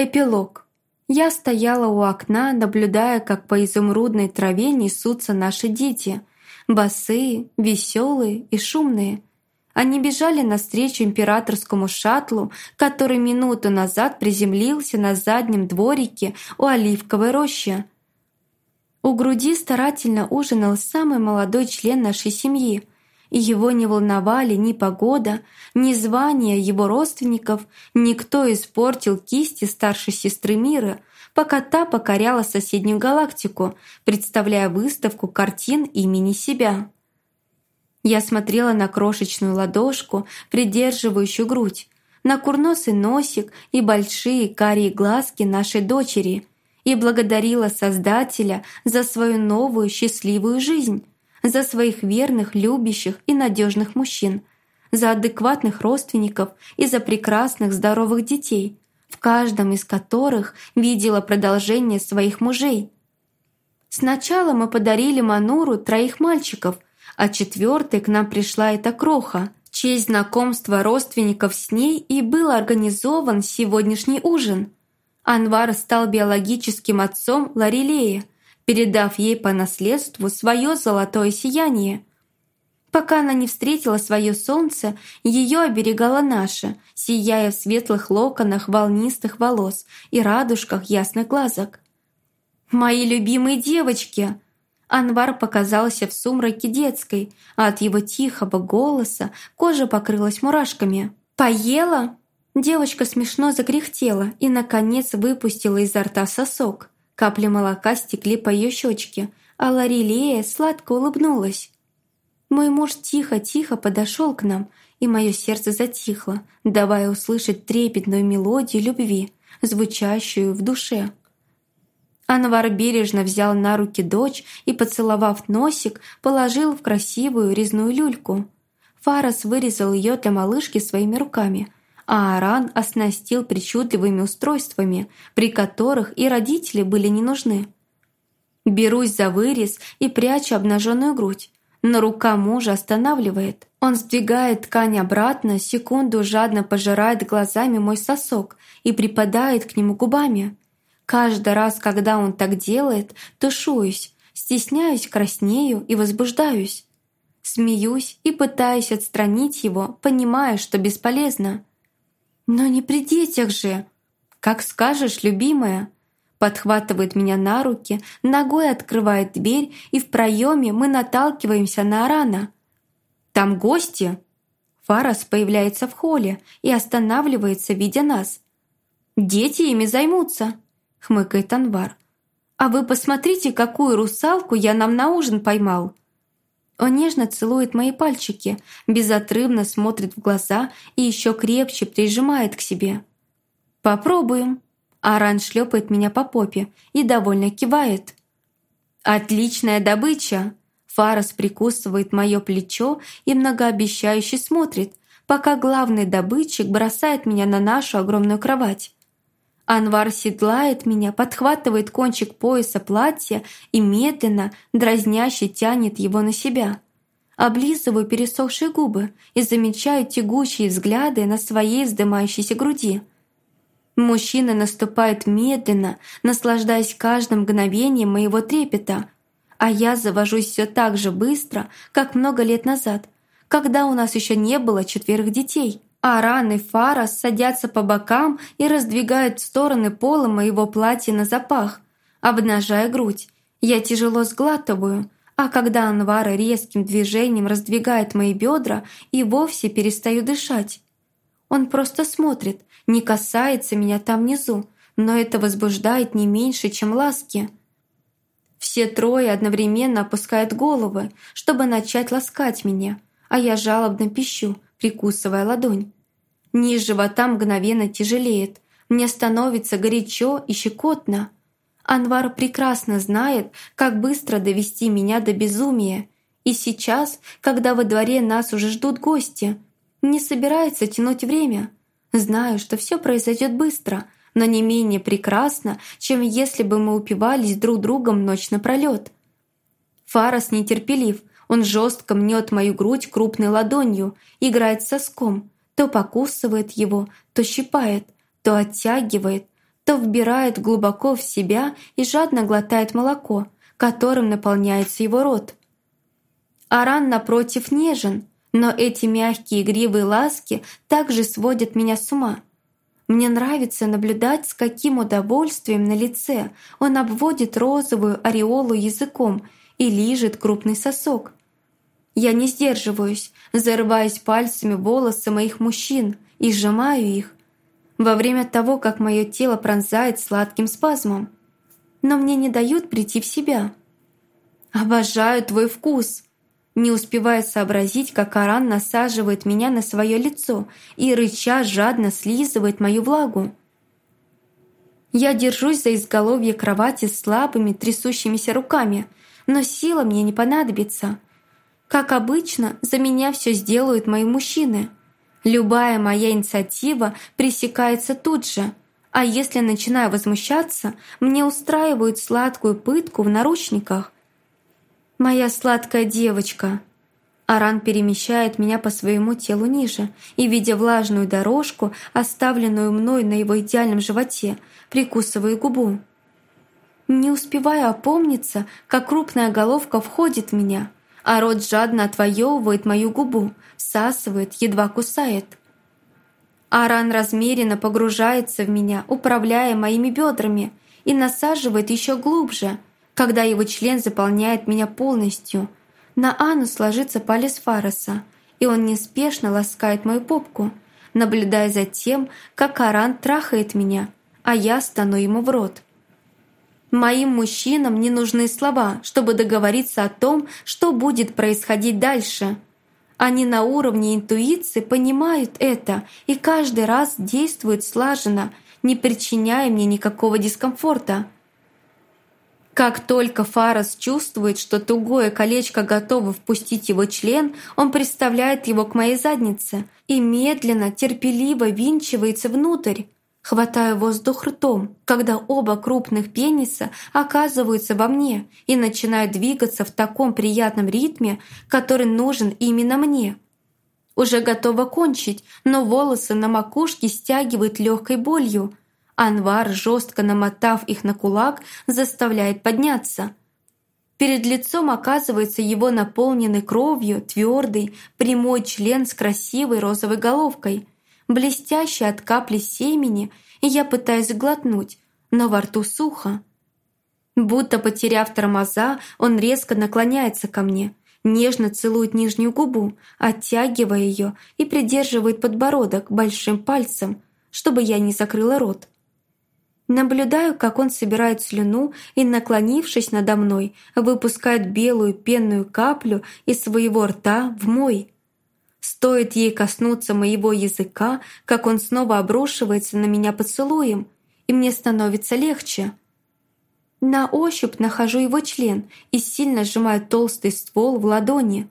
Эпилог. Я стояла у окна, наблюдая, как по изумрудной траве несутся наши дети. Босые, веселые и шумные. Они бежали навстречу императорскому шаттлу, который минуту назад приземлился на заднем дворике у оливковой рощи. У груди старательно ужинал самый молодой член нашей семьи – и его не волновали ни погода, ни звание его родственников, никто испортил кисти старшей сестры мира, пока та покоряла соседнюю галактику, представляя выставку картин имени себя. Я смотрела на крошечную ладошку, придерживающую грудь, на курносый носик и большие карие глазки нашей дочери и благодарила Создателя за свою новую счастливую жизнь, за своих верных, любящих и надежных мужчин, за адекватных родственников и за прекрасных, здоровых детей, в каждом из которых видела продолжение своих мужей. Сначала мы подарили Мануру троих мальчиков, а четвертой к нам пришла эта кроха, честь знакомства родственников с ней и был организован сегодняшний ужин. Анвар стал биологическим отцом Ларилея – передав ей по наследству свое золотое сияние. Пока она не встретила свое солнце, ее оберегала наша, сияя в светлых локонах волнистых волос и радужках ясных глазок. «Мои любимые девочки!» Анвар показался в сумраке детской, а от его тихого голоса кожа покрылась мурашками. «Поела?» Девочка смешно закряхтела и, наконец, выпустила изо рта сосок. Капли молока стекли по ее щечке, а Ларилея сладко улыбнулась. Мой муж тихо-тихо подошел к нам, и мое сердце затихло, давая услышать трепетную мелодию любви, звучащую в душе. Анвар бережно взял на руки дочь и, поцеловав носик, положил в красивую резную люльку. Фарас вырезал ее для малышки своими руками – а Аран оснастил причудливыми устройствами, при которых и родители были не нужны. Берусь за вырез и прячу обнаженную грудь, но рука мужа останавливает. Он сдвигает ткань обратно, секунду жадно пожирает глазами мой сосок и припадает к нему губами. Каждый раз, когда он так делает, тушуюсь, стесняюсь, краснею и возбуждаюсь. Смеюсь и пытаюсь отстранить его, понимая, что бесполезно. «Но не при детях же!» «Как скажешь, любимая!» Подхватывает меня на руки, ногой открывает дверь, и в проеме мы наталкиваемся на Арана. «Там гости!» Фарас появляется в холле и останавливается, видя нас. «Дети ими займутся», — хмыкает Анвар. «А вы посмотрите, какую русалку я нам на ужин поймал!» Он нежно целует мои пальчики, безотрывно смотрит в глаза и еще крепче прижимает к себе. «Попробуем». Аран шлепает меня по попе и довольно кивает. «Отличная добыча!» Фарас прикусывает мое плечо и многообещающе смотрит, пока главный добытчик бросает меня на нашу огромную кровать. Анвар седлает меня, подхватывает кончик пояса платья и медленно, дразняще тянет его на себя. Облизываю пересохшие губы и замечаю тягучие взгляды на своей вздымающейся груди. Мужчина наступает медленно, наслаждаясь каждым мгновением моего трепета, а я завожусь все так же быстро, как много лет назад, когда у нас еще не было четверых детей. Аран и Фарас садятся по бокам и раздвигают в стороны пола моего платья на запах, обнажая грудь. Я тяжело сглатываю, а когда Анвара резким движением раздвигает мои бедра и вовсе перестаю дышать. Он просто смотрит, не касается меня там внизу, но это возбуждает не меньше, чем ласки. Все трое одновременно опускают головы, чтобы начать ласкать меня, а я жалобно пищу – прикусывая ладонь. Низ живота мгновенно тяжелеет. Мне становится горячо и щекотно. Анвар прекрасно знает, как быстро довести меня до безумия. И сейчас, когда во дворе нас уже ждут гости, не собирается тянуть время. Знаю, что все произойдет быстро, но не менее прекрасно, чем если бы мы упивались друг другом ночь напролет. Фарас нетерпелив, он жестко мнет мою грудь крупной ладонью, играет соском, то покусывает его, то щипает, то оттягивает, то вбирает глубоко в себя и жадно глотает молоко, которым наполняется его рот. Аран, напротив, нежен, но эти мягкие игривые ласки также сводят меня с ума. Мне нравится наблюдать, с каким удовольствием на лице он обводит розовую ореолу языком и лижет крупный сосок. Я не сдерживаюсь, зарываясь пальцами в волосы моих мужчин и сжимаю их, во время того, как мое тело пронзает сладким спазмом. Но мне не дают прийти в себя. «Обожаю твой вкус!» Не успевая сообразить, как Аран насаживает меня на свое лицо и, рыча, жадно слизывает мою влагу. Я держусь за изголовье кровати слабыми, трясущимися руками, но сила мне не понадобится. Как обычно, за меня все сделают мои мужчины – Любая моя инициатива пресекается тут же, а если начинаю возмущаться, мне устраивают сладкую пытку в наручниках. «Моя сладкая девочка!» Аран перемещает меня по своему телу ниже и, видя влажную дорожку, оставленную мной на его идеальном животе, прикусываю губу. Не успеваю опомниться, как крупная головка входит в меня – а рот жадно отвоевывает мою губу, всасывает, едва кусает. Аран размеренно погружается в меня, управляя моими бедрами, и насаживает еще глубже, когда его член заполняет меня полностью. На анус ложится палец Фароса, и он неспешно ласкает мою попку, наблюдая за тем, как Аран трахает меня, а я стану ему в рот. Моим мужчинам не нужны слова, чтобы договориться о том, что будет происходить дальше. Они на уровне интуиции понимают это и каждый раз действуют слаженно, не причиняя мне никакого дискомфорта. Как только Фарас чувствует, что тугое колечко готово впустить его член, он представляет его к моей заднице и медленно, терпеливо винчивается внутрь, Хватаю воздух ртом, когда оба крупных пениса оказываются во мне и начинают двигаться в таком приятном ритме, который нужен именно мне. Уже готова кончить, но волосы на макушке стягивают легкой болью. Анвар, жестко намотав их на кулак, заставляет подняться. Перед лицом оказывается его наполненный кровью, твердый, прямой член с красивой розовой головкой – блестящий от капли семени, и я пытаюсь глотнуть, но во рту сухо. Будто потеряв тормоза, он резко наклоняется ко мне, нежно целует нижнюю губу, оттягивая ее и придерживает подбородок большим пальцем, чтобы я не закрыла рот. Наблюдаю, как он собирает слюну и, наклонившись надо мной, выпускает белую пенную каплю из своего рта в мой. Стоит ей коснуться моего языка, как он снова обрушивается на меня поцелуем, и мне становится легче. На ощупь нахожу его член и сильно сжимаю толстый ствол в ладони.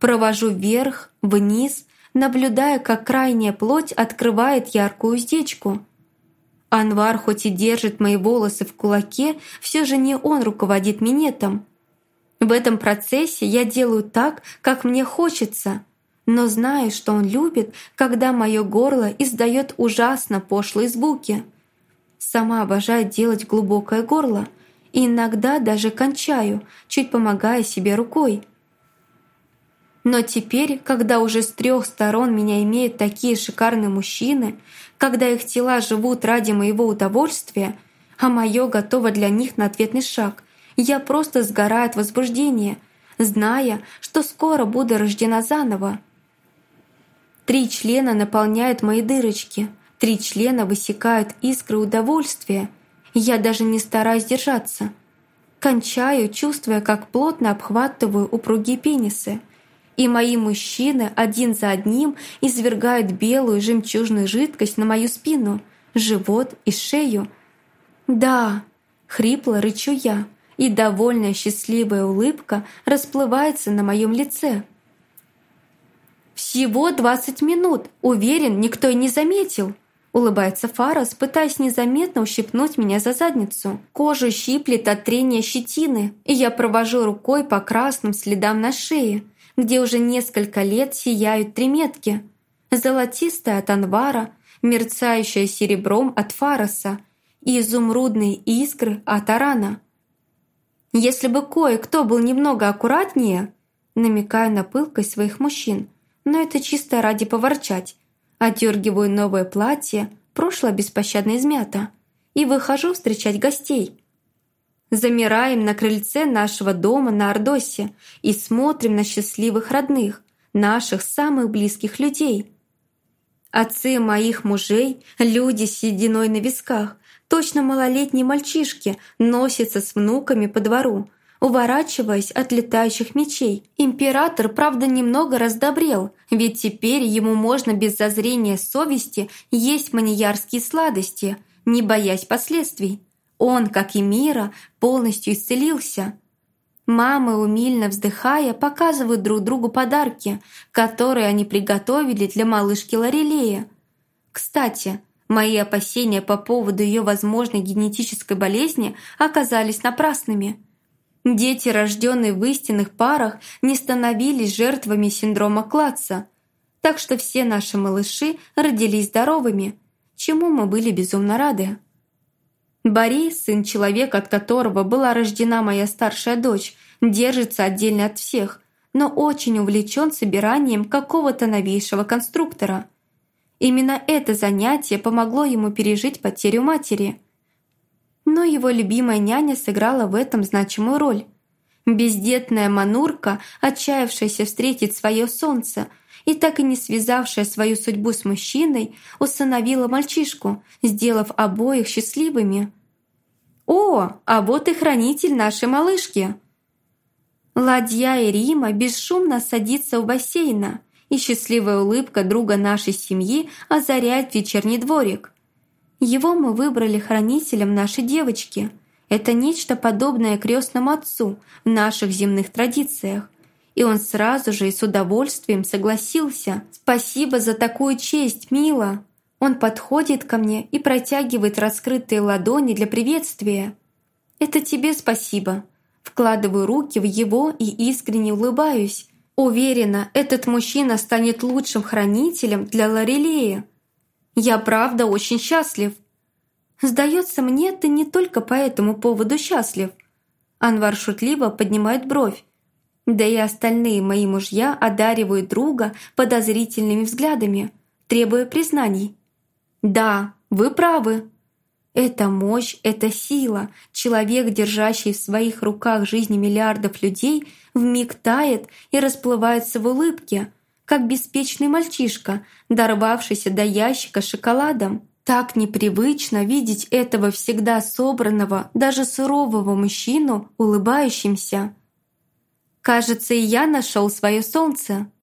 Провожу вверх, вниз, наблюдая, как крайняя плоть открывает яркую уздечку. Анвар хоть и держит мои волосы в кулаке, все же не он руководит минетом. В этом процессе я делаю так, как мне хочется – но знаю, что он любит, когда мое горло издает ужасно пошлые звуки. Сама обожаю делать глубокое горло и иногда даже кончаю, чуть помогая себе рукой. Но теперь, когда уже с трех сторон меня имеют такие шикарные мужчины, когда их тела живут ради моего удовольствия, а мое готово для них на ответный шаг, я просто сгораю от возбуждения, зная, что скоро буду рождена заново. Три члена наполняют мои дырочки, три члена высекают искры удовольствия. Я даже не стараюсь держаться. Кончаю, чувствуя, как плотно обхватываю упругие пенисы. И мои мужчины один за одним извергают белую жемчужную жидкость на мою спину, живот и шею. «Да!» — хрипло рычу я, и довольная счастливая улыбка расплывается на моем лице. «Всего двадцать минут. Уверен, никто и не заметил». Улыбается Фарас, пытаясь незаметно ущипнуть меня за задницу. Кожу щиплет от трения щетины, и я провожу рукой по красным следам на шее, где уже несколько лет сияют три метки. Золотистая от анвара, мерцающая серебром от Фараса и изумрудные искры от Арана. Если бы кое-кто был немного аккуратнее, намекаю на пылкость своих мужчин, но это чисто ради поворчать. Отдергиваю новое платье, прошлое беспощадно измято, и выхожу встречать гостей. Замираем на крыльце нашего дома на Ордосе и смотрим на счастливых родных, наших самых близких людей. Отцы моих мужей, люди с сединой на висках, точно малолетние мальчишки, носятся с внуками по двору, уворачиваясь от летающих мечей. Император, правда, немного раздобрел, ведь теперь ему можно без зазрения совести есть маньярские сладости, не боясь последствий. Он, как и Мира, полностью исцелился. Мамы, умильно вздыхая, показывают друг другу подарки, которые они приготовили для малышки Лорелея. Кстати, мои опасения по поводу ее возможной генетической болезни оказались напрасными. Дети, рожденные в истинных парах, не становились жертвами синдрома Клатца, так что все наши малыши родились здоровыми, чему мы были безумно рады. Борис, сын человека, от которого была рождена моя старшая дочь, держится отдельно от всех, но очень увлечен собиранием какого-то новейшего конструктора. Именно это занятие помогло ему пережить потерю матери. Но его любимая няня сыграла в этом значимую роль. Бездетная манурка, отчаявшаяся встретить свое солнце и так и не связавшая свою судьбу с мужчиной, усыновила мальчишку, сделав обоих счастливыми. «О, а вот и хранитель нашей малышки!» Ладья и Рима бесшумно садится у бассейна, и счастливая улыбка друга нашей семьи озаряет вечерний дворик. Его мы выбрали хранителем нашей девочки. Это нечто подобное крестному отцу в наших земных традициях. И он сразу же и с удовольствием согласился. «Спасибо за такую честь, мила!» Он подходит ко мне и протягивает раскрытые ладони для приветствия. «Это тебе спасибо». Вкладываю руки в его и искренне улыбаюсь. Уверена, этот мужчина станет лучшим хранителем для Лорелея. Я правда очень счастлив. Сдается мне, ты не только по этому поводу счастлив. Анвар шутливо поднимает бровь. Да и остальные мои мужья одаривают друга подозрительными взглядами, требуя признаний. Да, вы правы. Это мощь, это сила. Человек, держащий в своих руках жизни миллиардов людей, вмиг тает и расплывается в улыбке, как беспечный мальчишка, дорвавшийся до ящика шоколадом. Так непривычно видеть этого всегда собранного, даже сурового мужчину, улыбающимся. Кажется, и я нашел свое солнце.